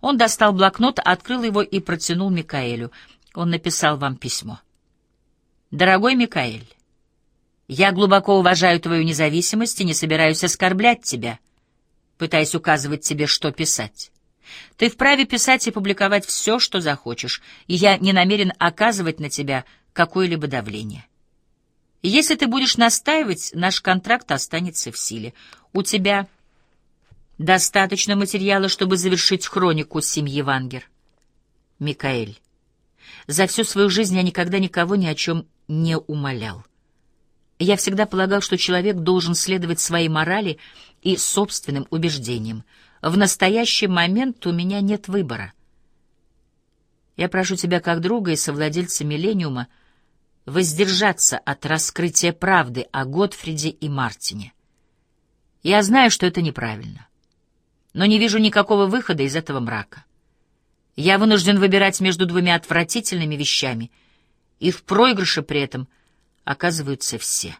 Он достал блокнот, открыл его и протянул Микаэлю. Он написал вам письмо. «Дорогой Микаэль, я глубоко уважаю твою независимость и не собираюсь оскорблять тебя, пытаясь указывать тебе, что писать. Ты вправе писать и публиковать все, что захочешь, и я не намерен оказывать на тебя какое-либо давление. Если ты будешь настаивать, наш контракт останется в силе. У тебя достаточно материала, чтобы завершить хронику семьи Вангер. Микаэль, за всю свою жизнь я никогда никого ни о чем не умолял. Я всегда полагал, что человек должен следовать своей морали и собственным убеждениям. В настоящий момент у меня нет выбора. Я прошу тебя как друга и совладельца «Миллениума» воздержаться от раскрытия правды о Готфриде и Мартине. Я знаю, что это неправильно, но не вижу никакого выхода из этого мрака. Я вынужден выбирать между двумя отвратительными вещами, и в проигрыше при этом оказываются все.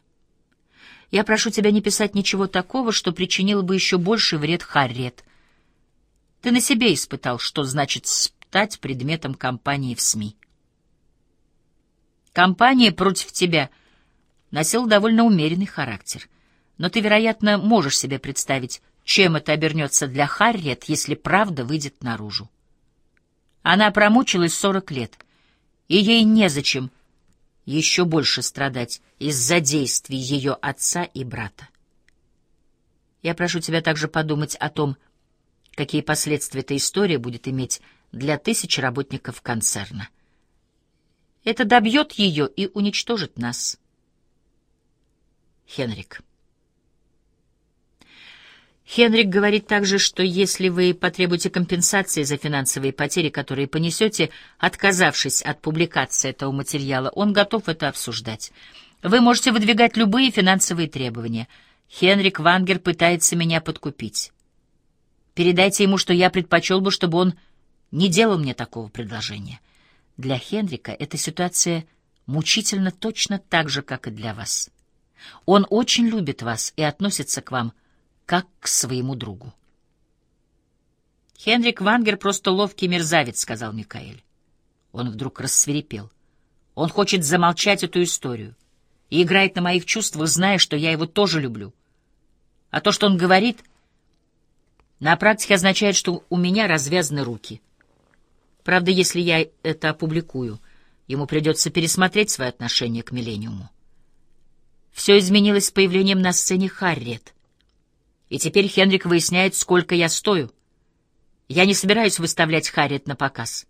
Я прошу тебя не писать ничего такого, что причинило бы еще больший вред Харриет, ты на себе испытал, что значит стать предметом кампании в СМИ. Кампания против тебя носила довольно умеренный характер, но ты, вероятно, можешь себе представить, чем это обернется для Харриет, если правда выйдет наружу. Она промучилась сорок лет, и ей незачем еще больше страдать из-за действий ее отца и брата. Я прошу тебя также подумать о том, какие последствия эта история будет иметь для тысяч работников концерна. Это добьет ее и уничтожит нас. Хенрик. Хенрик говорит также, что если вы потребуете компенсации за финансовые потери, которые понесете, отказавшись от публикации этого материала, он готов это обсуждать. Вы можете выдвигать любые финансовые требования. Хенрик Вангер пытается меня подкупить. Передайте ему, что я предпочел бы, чтобы он не делал мне такого предложения. Для Хенрика эта ситуация мучительно точно так же, как и для вас. Он очень любит вас и относится к вам как к своему другу. «Хенрик Вангер просто ловкий мерзавец», — сказал Микаэль. Он вдруг рассверепел. Он хочет замолчать эту историю и играет на моих чувствах, зная, что я его тоже люблю. А то, что он говорит, на практике означает, что у меня развязаны руки. Правда, если я это опубликую, ему придется пересмотреть свое отношение к Миллениуму. Все изменилось с появлением на сцене Харриет. И теперь Хенрик выясняет, сколько я стою. Я не собираюсь выставлять Харриет на показ.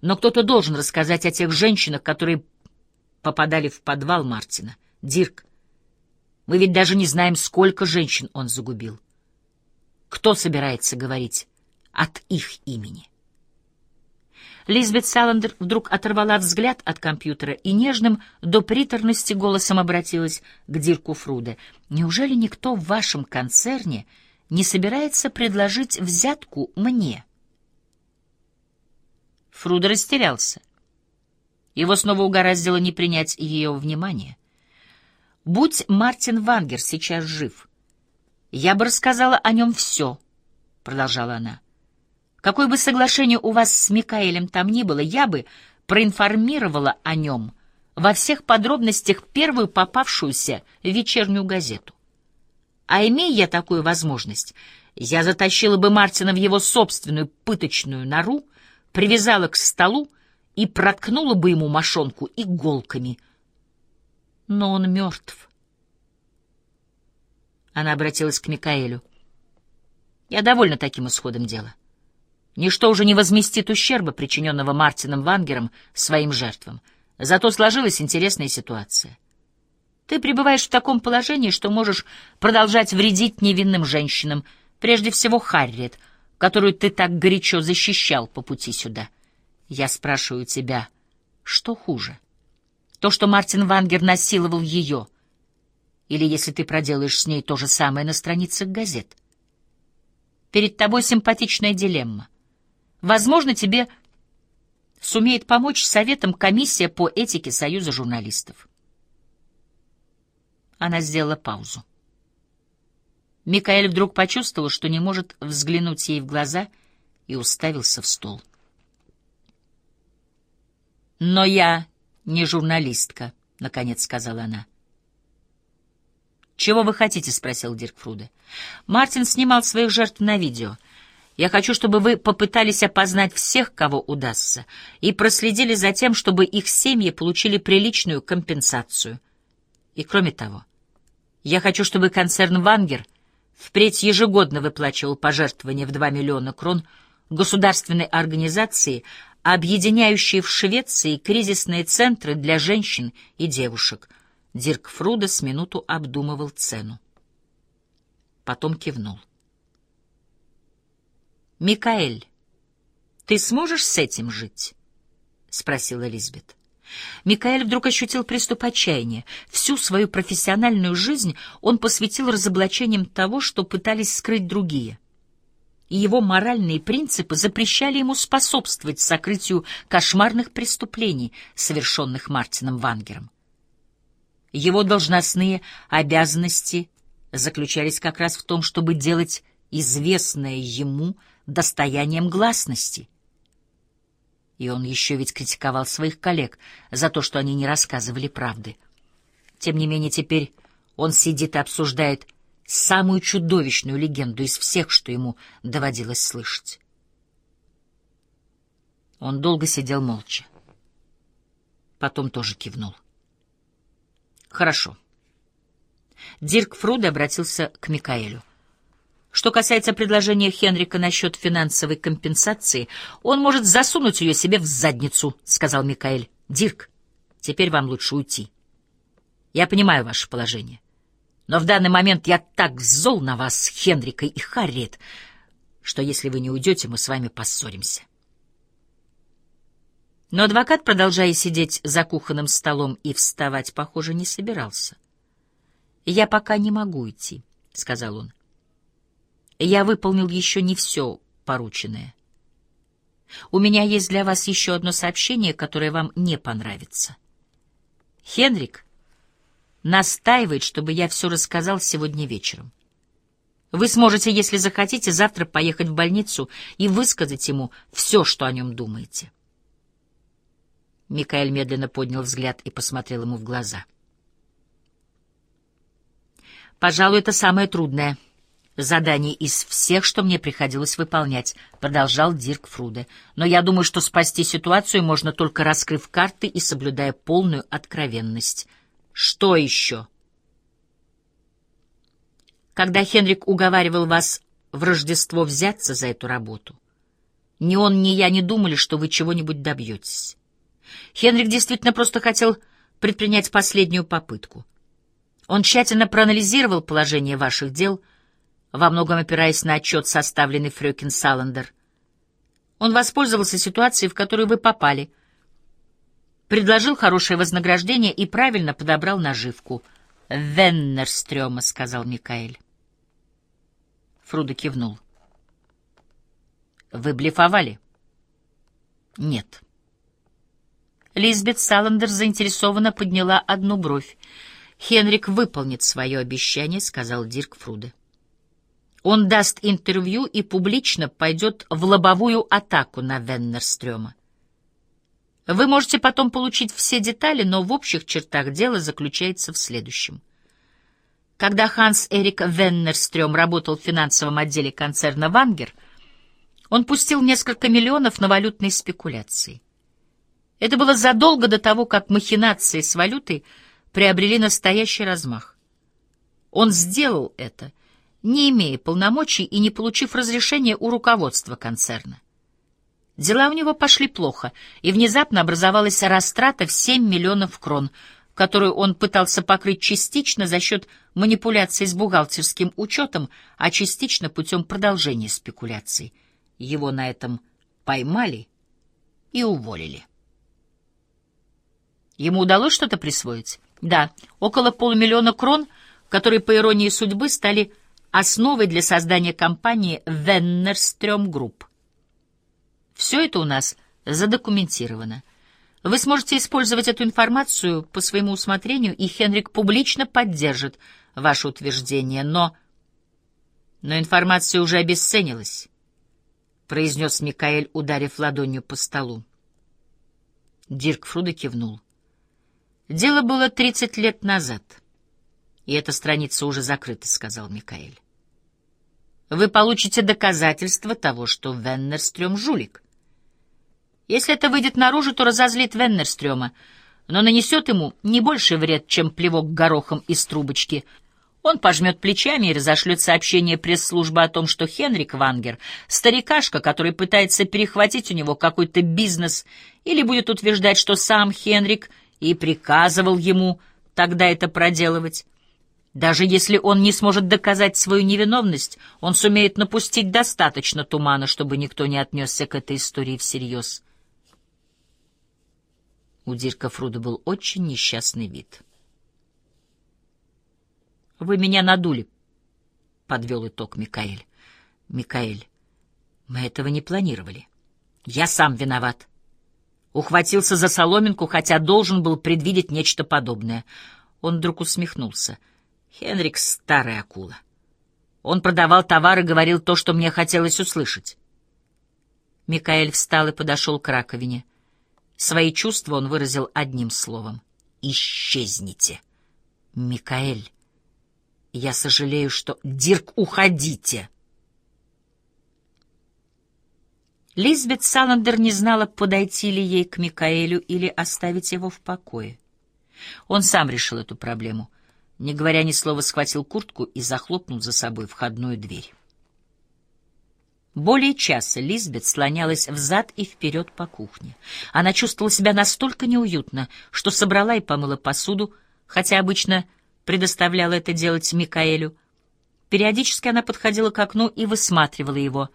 Но кто-то должен рассказать о тех женщинах, которые попадали в подвал Мартина. Дирк, мы ведь даже не знаем, сколько женщин он загубил. Кто собирается говорить от их имени? Лизбет Саландер вдруг оторвала взгляд от компьютера и нежным до приторности голосом обратилась к Дирку Фруде. «Неужели никто в вашем концерне не собирается предложить взятку мне?» Фруде растерялся. Его снова угораздило не принять ее внимание. Будь Мартин Вангер сейчас жив, «Я бы рассказала о нем все», — продолжала она. «Какое бы соглашение у вас с Микаэлем там ни было, я бы проинформировала о нем во всех подробностях первую попавшуюся вечернюю газету. А имея я такую возможность, я затащила бы Мартина в его собственную пыточную нору, привязала к столу и проткнула бы ему мошонку иголками. Но он мертв. Она обратилась к Микаэлю. «Я довольна таким исходом дела. Ничто уже не возместит ущерба, причиненного Мартином Вангером своим жертвам. Зато сложилась интересная ситуация. Ты пребываешь в таком положении, что можешь продолжать вредить невинным женщинам, прежде всего Харриет, которую ты так горячо защищал по пути сюда. Я спрашиваю тебя, что хуже? То, что Мартин Вангер насиловал ее — или если ты проделаешь с ней то же самое на страницах газет. Перед тобой симпатичная дилемма. Возможно, тебе сумеет помочь советом комиссия по этике Союза журналистов. Она сделала паузу. Микаэль вдруг почувствовал, что не может взглянуть ей в глаза и уставился в стол. «Но я не журналистка», — наконец сказала она. «Чего вы хотите?» — спросил Дирк Фруде. «Мартин снимал своих жертв на видео. Я хочу, чтобы вы попытались опознать всех, кого удастся, и проследили за тем, чтобы их семьи получили приличную компенсацию. И кроме того, я хочу, чтобы концерн «Вангер» впредь ежегодно выплачивал пожертвования в 2 миллиона крон государственной организации, объединяющей в Швеции кризисные центры для женщин и девушек — Дирк Фруда с минуту обдумывал цену. Потом кивнул. «Микаэль, ты сможешь с этим жить?» — спросила Лизбет. Микаэль вдруг ощутил приступ отчаяния. Всю свою профессиональную жизнь он посвятил разоблачениям того, что пытались скрыть другие. И его моральные принципы запрещали ему способствовать сокрытию кошмарных преступлений, совершенных Мартином Вангером. Его должностные обязанности заключались как раз в том, чтобы делать известное ему достоянием гласности. И он еще ведь критиковал своих коллег за то, что они не рассказывали правды. Тем не менее, теперь он сидит и обсуждает самую чудовищную легенду из всех, что ему доводилось слышать. Он долго сидел молча. Потом тоже кивнул. — Хорошо. Дирк Фруд обратился к Микаэлю. Что касается предложения Хенрика насчет финансовой компенсации, он может засунуть ее себе в задницу, — сказал Микаэль. Дирк, теперь вам лучше уйти. Я понимаю ваше положение. Но в данный момент я так зол на вас, Хенрика и Харриет, что если вы не уйдете, мы с вами поссоримся. Но адвокат, продолжая сидеть за кухонным столом и вставать, похоже, не собирался. «Я пока не могу идти», — сказал он. «Я выполнил еще не все порученное. У меня есть для вас еще одно сообщение, которое вам не понравится. Хенрик настаивает, чтобы я все рассказал сегодня вечером. Вы сможете, если захотите, завтра поехать в больницу и высказать ему все, что о нем думаете». Микаэль медленно поднял взгляд и посмотрел ему в глаза. «Пожалуй, это самое трудное задание из всех, что мне приходилось выполнять», — продолжал Дирк Фруде. «Но я думаю, что спасти ситуацию можно только раскрыв карты и соблюдая полную откровенность. Что еще?» Когда Хенрик уговаривал вас в Рождество взяться за эту работу, ни он, ни я не думали, что вы чего-нибудь добьетесь. Хенрик действительно просто хотел предпринять последнюю попытку. Он тщательно проанализировал положение ваших дел, во многом опираясь на отчет, составленный Фрёкин Саландер. Он воспользовался ситуацией, в которую вы попали, предложил хорошее вознаграждение и правильно подобрал наживку. «Веннерстрёма», — сказал Микаэль. Фруда кивнул. «Вы блефовали?» «Нет». Лизбет Саландер заинтересованно подняла одну бровь. «Хенрик выполнит свое обещание», — сказал Дирк Фруде. «Он даст интервью и публично пойдет в лобовую атаку на Веннерстрёма. Вы можете потом получить все детали, но в общих чертах дело заключается в следующем. Когда Ханс Эрик Веннерстрём работал в финансовом отделе концерна «Вангер», он пустил несколько миллионов на валютные спекуляции. Это было задолго до того, как махинации с валютой приобрели настоящий размах. Он сделал это, не имея полномочий и не получив разрешения у руководства концерна. Дела у него пошли плохо, и внезапно образовалась растрата в 7 миллионов крон, которую он пытался покрыть частично за счет манипуляций с бухгалтерским учетом, а частично путем продолжения спекуляций. Его на этом поймали и уволили. Ему удалось что-то присвоить? Да, около полумиллиона крон, которые, по иронии судьбы, стали основой для создания компании Веннерстрём Групп. Все это у нас задокументировано. Вы сможете использовать эту информацию по своему усмотрению, и Хенрик публично поддержит ваше утверждение, но... Но информация уже обесценилась. произнес Микаэль, ударив ладонью по столу. Дирк Фруда кивнул. Дело было тридцать лет назад, и эта страница уже закрыта, сказал Микаэль. Вы получите доказательства того, что Веннерстрём жулик. Если это выйдет наружу, то разозлит Веннерстрёма, но нанесет ему не больше вред, чем плевок горохом из трубочки — он пожмет плечами и разошлет сообщение пресс-службы о том, что Хенрик Вангер — старикашка, который пытается перехватить у него какой-то бизнес, или будет утверждать, что сам Хенрик и приказывал ему тогда это проделывать. Даже если он не сможет доказать свою невиновность, он сумеет напустить достаточно тумана, чтобы никто не отнесся к этой истории всерьез. У Дирка Фруда был очень несчастный вид. Вы меня надули, — подвел итог Микаэль. Микаэль, мы этого не планировали. Я сам виноват. Ухватился за соломинку, хотя должен был предвидеть нечто подобное. Он вдруг усмехнулся. Хенрик — старая акула. Он продавал товар и говорил то, что мне хотелось услышать. Микаэль встал и подошел к раковине. Свои чувства он выразил одним словом. «Исчезните!» «Микаэль!» Я сожалею, что... Дирк, уходите!» Лизбет Саландер не знала, подойти ли ей к Микаэлю или оставить его в покое. Он сам решил эту проблему. Не говоря ни слова, схватил куртку и захлопнул за собой входную дверь. Более часа Лизбет слонялась взад и вперед по кухне. Она чувствовала себя настолько неуютно, что собрала и помыла посуду, хотя обычно предоставляла это делать Микаэлю. Периодически она подходила к окну и высматривала его.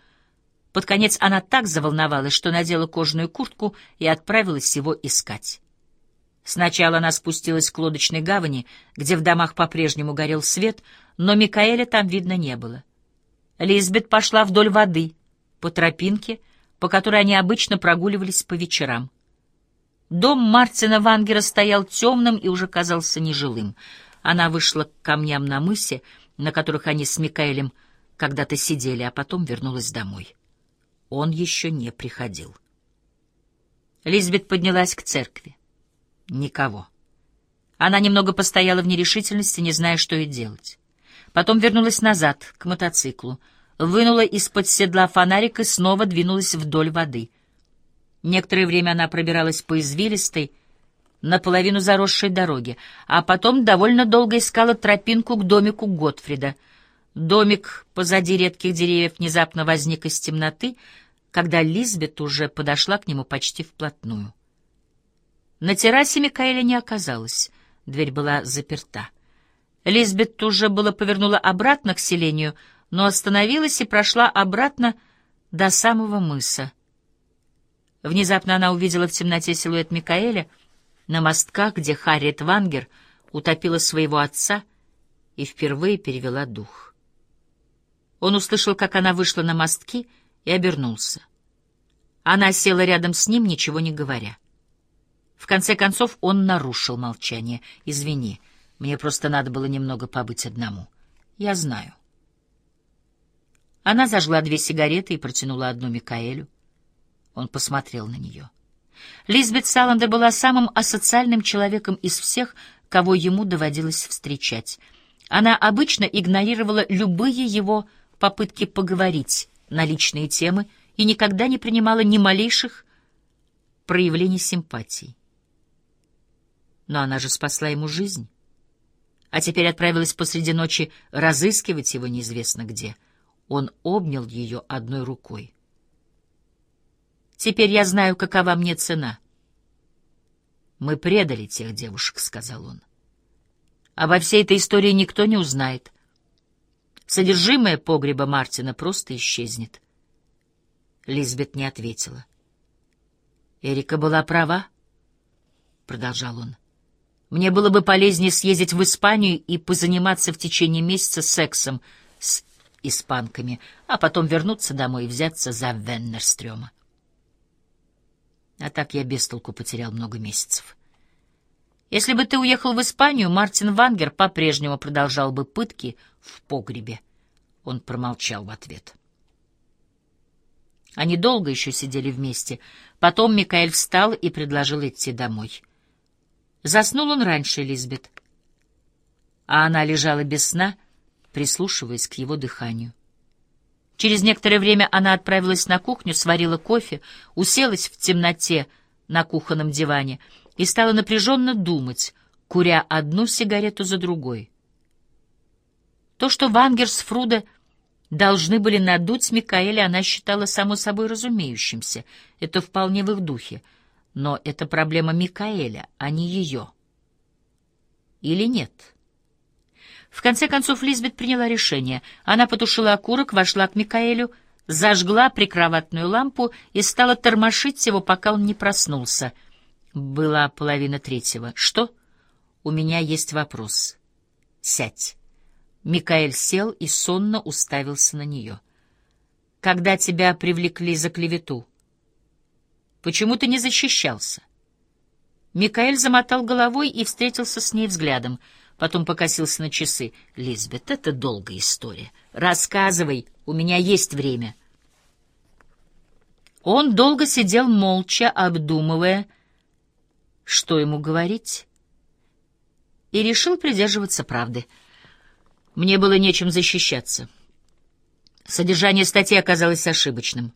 Под конец она так заволновалась, что надела кожаную куртку и отправилась его искать. Сначала она спустилась к лодочной гавани, где в домах по-прежнему горел свет, но Микаэля там видно не было. Лизбет пошла вдоль воды, по тропинке, по которой они обычно прогуливались по вечерам. Дом Мартина Вангера стоял темным и уже казался нежилым — она вышла к камням на мысе, на которых они с Микаэлем когда-то сидели, а потом вернулась домой. Он еще не приходил. Лизбет поднялась к церкви. Никого. Она немного постояла в нерешительности, не зная, что ей делать. Потом вернулась назад, к мотоциклу, вынула из-под седла фонарик и снова двинулась вдоль воды. Некоторое время она пробиралась по извилистой, наполовину заросшей дороги, а потом довольно долго искала тропинку к домику Готфрида. Домик позади редких деревьев внезапно возник из темноты, когда Лизбет уже подошла к нему почти вплотную. На террасе Микаэля не оказалось, дверь была заперта. Лизбет уже было повернула обратно к селению, но остановилась и прошла обратно до самого мыса. Внезапно она увидела в темноте силуэт Микаэля — на мостках, где Харриет Вангер утопила своего отца и впервые перевела дух. Он услышал, как она вышла на мостки, и обернулся. Она села рядом с ним, ничего не говоря. В конце концов он нарушил молчание. «Извини, мне просто надо было немного побыть одному. Я знаю». Она зажгла две сигареты и протянула одну Микаэлю. Он посмотрел на нее. Лизбет Саландер была самым асоциальным человеком из всех, кого ему доводилось встречать. Она обычно игнорировала любые его попытки поговорить на личные темы и никогда не принимала ни малейших проявлений симпатии. Но она же спасла ему жизнь. А теперь отправилась посреди ночи разыскивать его неизвестно где. Он обнял ее одной рукой. Теперь я знаю, какова мне цена. Мы предали тех девушек, — сказал он. Обо всей этой истории никто не узнает. Содержимое погреба Мартина просто исчезнет. Лизбет не ответила. Эрика была права, — продолжал он. Мне было бы полезнее съездить в Испанию и позаниматься в течение месяца сексом с испанками, а потом вернуться домой и взяться за Веннерстрёма. А так я без толку потерял много месяцев. Если бы ты уехал в Испанию, Мартин Вангер по-прежнему продолжал бы пытки в погребе. Он промолчал в ответ. Они долго еще сидели вместе. Потом Микаэль встал и предложил идти домой. Заснул он раньше Лизбет, а она лежала без сна, прислушиваясь к его дыханию. Через некоторое время она отправилась на кухню, сварила кофе, уселась в темноте на кухонном диване и стала напряженно думать, куря одну сигарету за другой. То, что Вангерс Фруда должны были надуть Микаэля, она считала само собой разумеющимся. Это вполне в их духе. Но это проблема Микаэля, а не ее. Или нет? В конце концов Лизбет приняла решение. Она потушила окурок, вошла к Микаэлю, зажгла прикроватную лампу и стала тормошить его, пока он не проснулся. Была половина третьего. «Что?» «У меня есть вопрос. Сядь». Микаэль сел и сонно уставился на нее. «Когда тебя привлекли за клевету? Почему ты не защищался?» Микаэль замотал головой и встретился с ней взглядом. Потом покосился на часы. «Лизбет, это долгая история. Рассказывай, у меня есть время». Он долго сидел молча, обдумывая, что ему говорить, и решил придерживаться правды — мне было нечем защищаться. Содержание статьи оказалось ошибочным.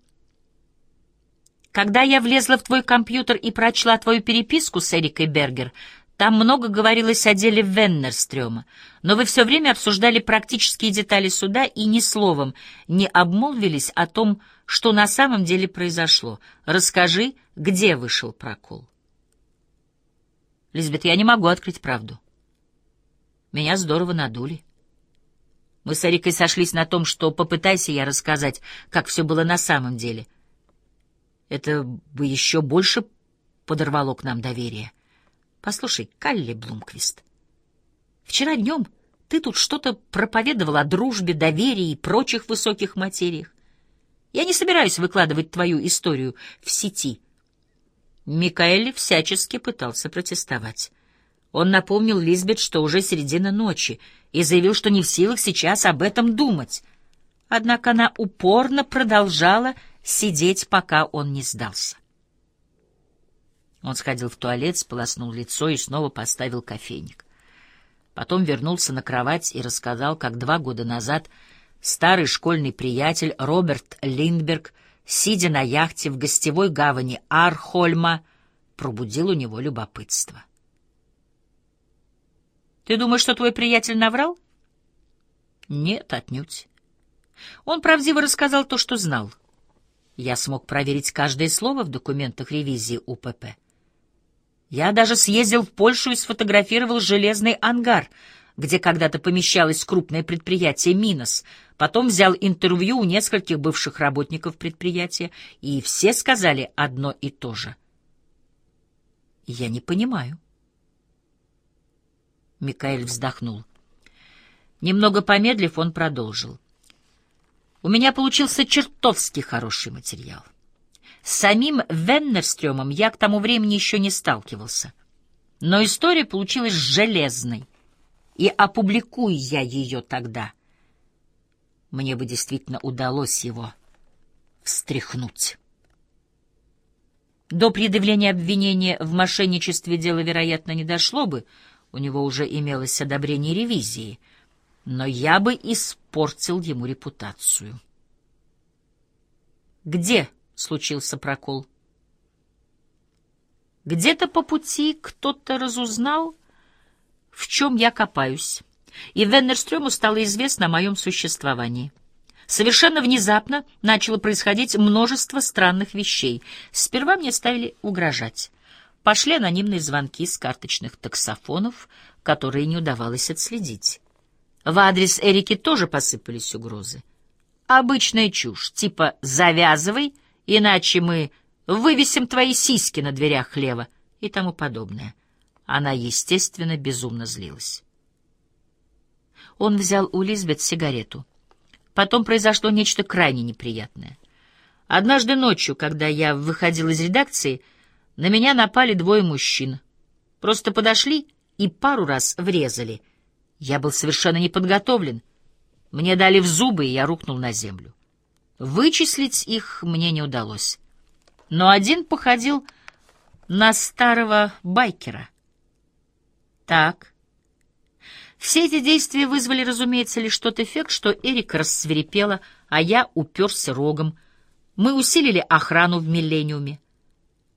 Когда я влезла в твой компьютер и прочла твою переписку с Эрикой Бергер, там много говорилось о деле Веннерстрёма, но вы все время обсуждали практические детали суда и ни словом не обмолвились о том, что на самом деле произошло. Расскажи, где вышел прокол. Лизбет, я не могу открыть правду. Меня здорово надули. Мы с Эрикой сошлись на том, что попытайся я рассказать, как все было на самом деле. Это бы еще больше подорвало к нам доверие. Послушай, Калли Блумквист, вчера днем ты тут что-то проповедовал о дружбе, доверии и прочих высоких материях. Я не собираюсь выкладывать твою историю в сети. Микаэль всячески пытался протестовать. Он напомнил Лизбет, что уже середина ночи, и заявил, что не в силах сейчас об этом думать. Однако она упорно продолжала сидеть, пока он не сдался. Он сходил в туалет, сполоснул лицо и снова поставил кофейник. Потом вернулся на кровать и рассказал, как два года назад старый школьный приятель Роберт Линдберг, сидя на яхте в гостевой гавани Архольма, пробудил у него любопытство. Ты думаешь, что твой приятель наврал? Нет, отнюдь. Он правдиво рассказал то, что знал. Я смог проверить каждое слово в документах ревизии УПП. Я даже съездил в Польшу и сфотографировал железный ангар, где когда-то помещалось крупное предприятие «Минос». Потом взял интервью у нескольких бывших работников предприятия, и все сказали одно и то же. Я не понимаю. Микаэль вздохнул. Немного помедлив, он продолжил. У меня получился чертовски хороший материал. С самим Веннерстрёмом я к тому времени еще не сталкивался. Но история получилась железной, и опубликуй я ее тогда. Мне бы действительно удалось его встряхнуть. До предъявления обвинения в мошенничестве дело, вероятно, не дошло бы, у него уже имелось одобрение ревизии, но я бы испортил ему репутацию. Где случился прокол? Где-то по пути кто-то разузнал, в чем я копаюсь, и Веннерстрёму стало известно о моем существовании. Совершенно внезапно начало происходить множество странных вещей. Сперва мне стали угрожать. Пошли анонимные звонки с карточных таксофонов, которые не удавалось отследить. В адрес Эрики тоже посыпались угрозы. Обычная чушь, типа «завязывай, иначе мы вывесим твои сиськи на дверях хлева» и тому подобное. Она, естественно, безумно злилась. Он взял у Лизбет сигарету. Потом произошло нечто крайне неприятное. Однажды ночью, когда я выходил из редакции, на меня напали двое мужчин. Просто подошли и пару раз врезали. Я был совершенно не подготовлен. Мне дали в зубы, и я рухнул на землю. Вычислить их мне не удалось. Но один походил на старого байкера. Так. Все эти действия вызвали, разумеется, лишь тот эффект, что Эрика рассверепела, а я уперся рогом. Мы усилили охрану в «Миллениуме».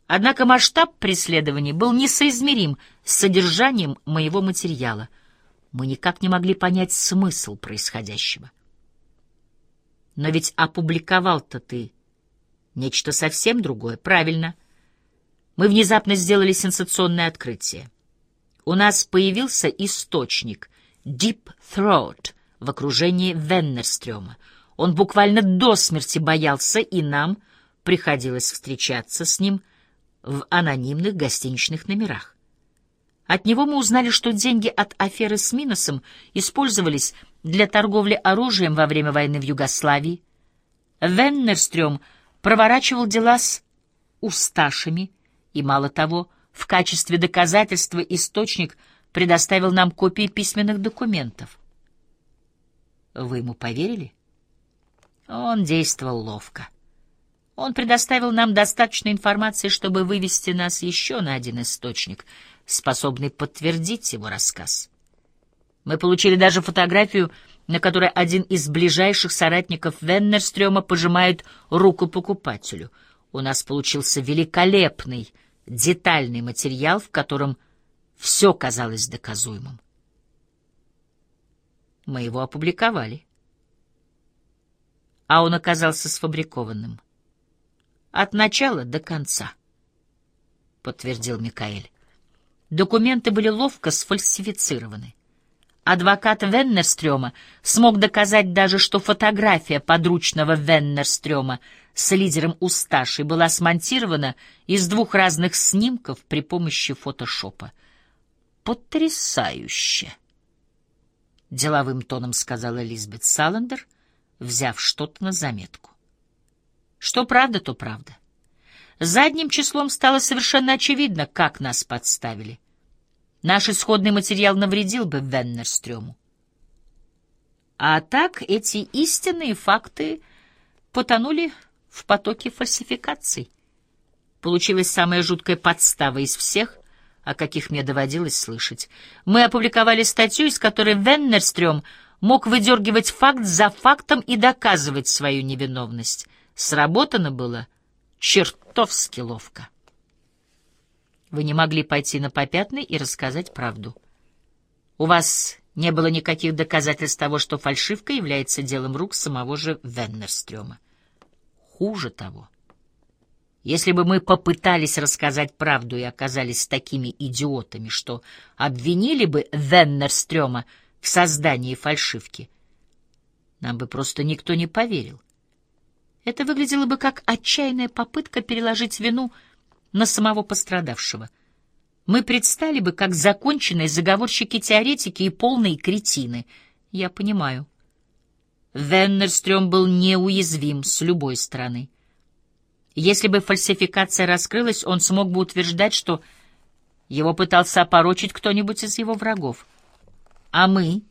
Однако масштаб преследований был несоизмерим с содержанием моего материала. Мы никак не могли понять смысл происходящего. Но ведь опубликовал-то ты нечто совсем другое, правильно? Мы внезапно сделали сенсационное открытие. У нас появился источник Deep Throat в окружении Веннерстрёма. Он буквально до смерти боялся, и нам приходилось встречаться с ним в анонимных гостиничных номерах. От него мы узнали, что деньги от аферы с Миносом использовались для торговли оружием во время войны в Югославии. Веннерстрём проворачивал дела с усташами, и, мало того, в качестве доказательства источник предоставил нам копии письменных документов. Вы ему поверили? Он действовал ловко. Он предоставил нам достаточно информации, чтобы вывести нас еще на один источник, способный подтвердить его рассказ. Мы получили даже фотографию, на которой один из ближайших соратников Веннерстрёма пожимает руку покупателю. У нас получился великолепный, детальный материал, в котором все казалось доказуемым. Мы его опубликовали. А он оказался сфабрикованным. От начала до конца, — подтвердил Микаэль. Документы были ловко сфальсифицированы. Адвокат Веннерстрёма смог доказать даже, что фотография подручного Веннерстрёма с лидером Усташи была смонтирована из двух разных снимков при помощи фотошопа. «Потрясающе!» — деловым тоном сказала Лизбет Саландер, взяв что-то на заметку. Что правда, то правда. Задним числом стало совершенно очевидно, как нас подставили. Наш исходный материал навредил бы Веннерстрёму. А так эти истинные факты потонули в потоке фальсификаций. Получилась самая жуткая подстава из всех, о каких мне доводилось слышать. Мы опубликовали статью, из которой Веннерстрём мог выдергивать факт за фактом и доказывать свою невиновность. Сработано было чертовски ловко. Вы не могли пойти на попятный и рассказать правду. У вас не было никаких доказательств того, что фальшивка является делом рук самого же Веннерстрёма. Хуже того, если бы мы попытались рассказать правду и оказались такими идиотами, что обвинили бы Веннерстрёма в создании фальшивки, нам бы просто никто не поверил. Это выглядело бы как отчаянная попытка переложить вину на самого пострадавшего. Мы предстали бы как законченные заговорщики-теоретики и полные кретины. Я понимаю. Веннерстрём был неуязвим с любой стороны. Если бы фальсификация раскрылась, он смог бы утверждать, что его пытался опорочить кто-нибудь из его врагов. А мы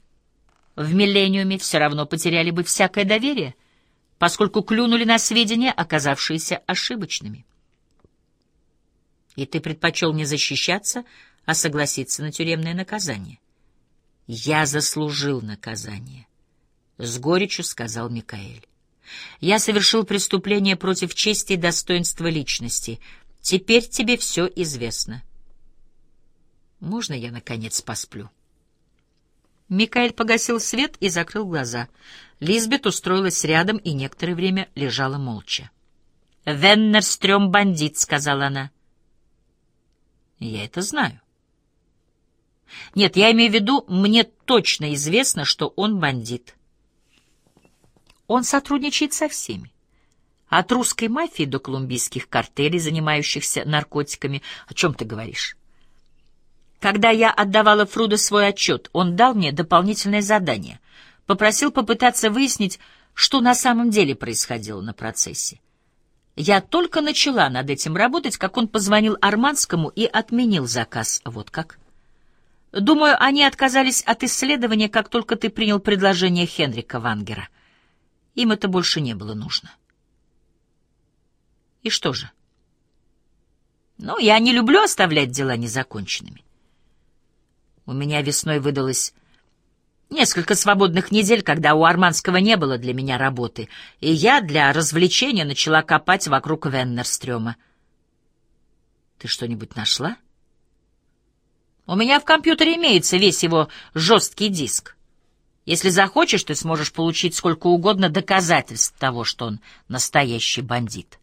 в «Миллениуме» все равно потеряли бы всякое доверие — поскольку клюнули на сведения, оказавшиеся ошибочными. И ты предпочел не защищаться, а согласиться на тюремное наказание. Я заслужил наказание, — с горечью сказал Микаэль. Я совершил преступление против чести и достоинства личности. Теперь тебе все известно. Можно я, наконец, посплю? Микаэль погасил свет и закрыл глаза. Лизбет устроилась рядом и некоторое время лежала молча. «Веннерстрём бандит», — сказала она. «Я это знаю». «Нет, я имею в виду, мне точно известно, что он бандит». Он сотрудничает со всеми. От русской мафии до колумбийских картелей, занимающихся наркотиками. О чем ты говоришь? Когда я отдавала Фруду свой отчет, он дал мне дополнительное задание. Попросил попытаться выяснить, что на самом деле происходило на процессе. Я только начала над этим работать, как он позвонил Арманскому и отменил заказ. Вот как. Думаю, они отказались от исследования, как только ты принял предложение Хенрика Вангера. Им это больше не было нужно. И что же? Ну, я не люблю оставлять дела незаконченными. У меня весной выдалось несколько свободных недель, когда у Арманского не было для меня работы, и я для развлечения начала копать вокруг Веннерстрёма. Ты что-нибудь нашла? У меня в компьютере имеется весь его жесткий диск. Если захочешь, ты сможешь получить сколько угодно доказательств того, что он настоящий бандит.